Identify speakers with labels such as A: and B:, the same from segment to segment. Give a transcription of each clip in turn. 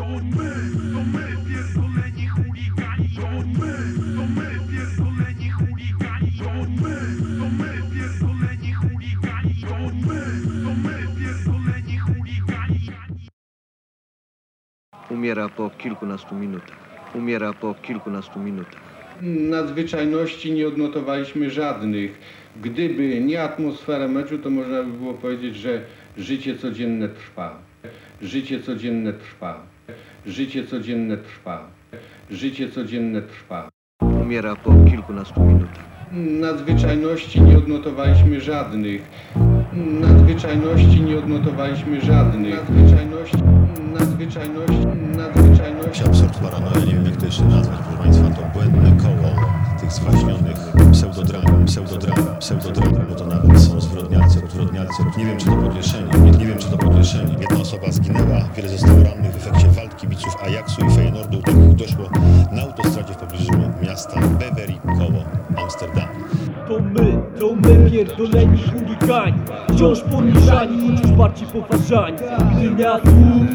A: To my, to my, pierdoleni chuligani To my, to my, pierdoleni chuligani To my, to my, pierdoleni chuligani To my, to my, pierdoleni chuligani
B: Umiera po kilkunastu minutach. Umiera po kilkunastu minutach.
C: Nadzwyczajności nie odnotowaliśmy żadnych. Gdyby nie atmosfera meczu, to można by było powiedzieć, że życie codzienne trwa. Życie codzienne trwa. Życie codzienne trwa. Życie codzienne trwa.
B: Umiera po kilkunastu minutach.
C: Nadzwyczajności nie odnotowaliśmy żadnych. Nadzwyczajności nie odnotowaliśmy żadnych. Nadzwyczajności, nadzwyczajności, nadzwyczajności.
D: Absurd paranoja, nie wiem jak to jeszcze nazwać, proszę Państwa, to błędne koło tych skwaśnionych pseudodram, pseudodram, pseudodram, bo to nawet są zwrotnialcy, Nie wiem czy to pocieszenie, nie, nie wiem czy to pocieszenie. Jedna osoba zginęła, wiele zostało rannych w efekcie walk kibiców Ajaxu i Feyenoordu, do których doszło
E: pierdoleni chuligani Wciąż poniżani, choć już bardziej poważani. Gdynia słów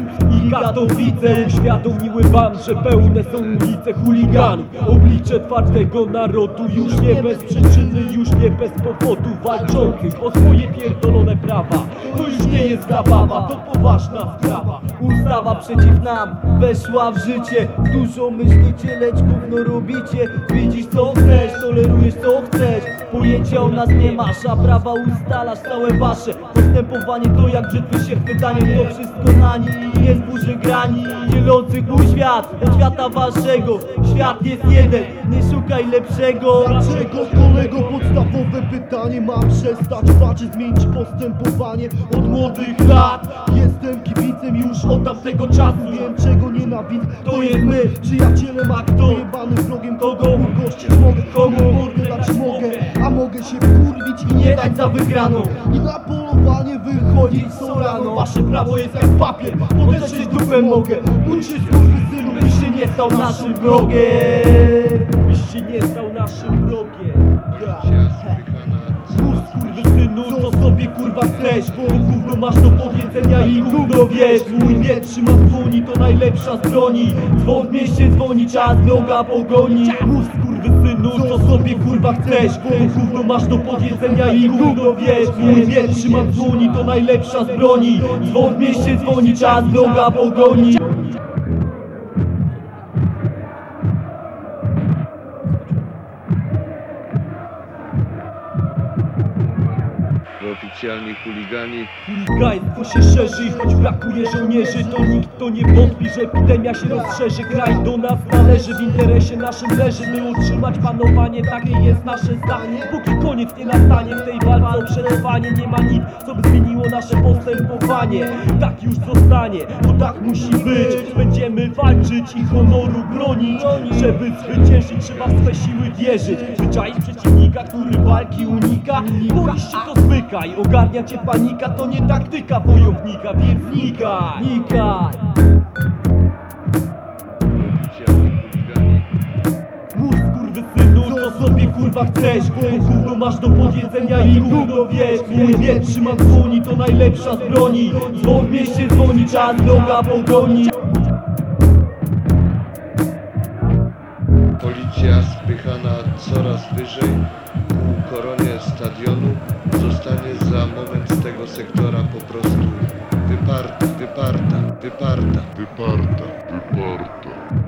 E: i Katowice Uświadomiły wam, że pełne są ulice chuliganów. Oblicze twardego narodu Już nie bez przyczyny, już nie bez powodu Walczących o swoje pierdolone prawa. To już nie jest zabawa, to poważna sprawa.
F: Ustawa przeciw nam weszła w życie. Dużo myślicie, lecz gówno robicie. Widzisz co chcesz, tolerujesz co chcesz Pojęcia o nas nie masz, a prawa ustalasz całe wasze. Postępowanie to jak brzytwy się pytaniem To wszystko na nim jest burzy grani. Dzielących mój świat od świata waszego. Świat jest jeden, nie szukaj lepszego.
G: Dlaczego kolego podstawowe pytanie Mam przestać walczyć, zmienić postępowanie Od młodych lat? Jestem kibicem już od tamtego czasu. Wiem czego nienawidzę, to jest my Przyjacielem, a kto jebany wrogiem Kogo? ugościć mogę, komu nie dać za wygraną. I na polowanie wychodzić co rano. Wasze prawo jest jak papier, podeszć dupę mogę. Uczyć skurwysynu, byś się nie stał naszym wrogiem.
E: Byś się nie stał naszym wrogiem. Mów skurwysynu, co sobie kurwa chcesz? Bo gówno masz do powiedzenia i gówno wiesz? Mój miecz trzyma w dłoni, to najlepsza z broni. Dzwon w mieście dzwoni, czas wroga pogoni. Mów skurwysynu, co sobie kurwa chcesz? Bo gówno masz do powiedzenia i gówno wiesz? Mój miecz trzyma w dłoni, to najlepsza z broni. Dzwon w mieście dzwoni, czas wroga pogoni
B: Oficjalni chuligani.
E: Chuligaństwo się szerzy choć brakuje żołnierzy To nikt to nie wątpi, że epidemia się rozszerzy. Kraj do nas należy, w interesie naszym leży. By utrzymać panowanie, takie jest nasze zdanie. Póki koniec nie nastanie w tej walce o przetrwanie Nie ma nic, co by zmieniło nasze postępowanie. Tak już zostanie, bo tak musi być. Będziemy walczyć i honoru bronić. Żeby zwyciężyć trzeba w swe siły wierzyć. Wyczaić przeciwnika, który walki unika. Boisz się to zwykaj, ogarnia cię panika To nie taktyka wojownika, więc nikaj Nikaj
B: Oficjalni chuligani
E: Mów skurwysynu, co sobie kurwa chcesz? Gówno masz do powiedzenia i gówno wiesz Mój miecz trzyma w dłoni, to najlepsza z broni. Dzwon w mieście dzwoni, czas droga pogoni.
H: Policja spychana coraz wyżej ku koronie stadionu zostanie za moment z tego sektora po prostu wyparta, wyparta, wyparta, wyparta, wyparta.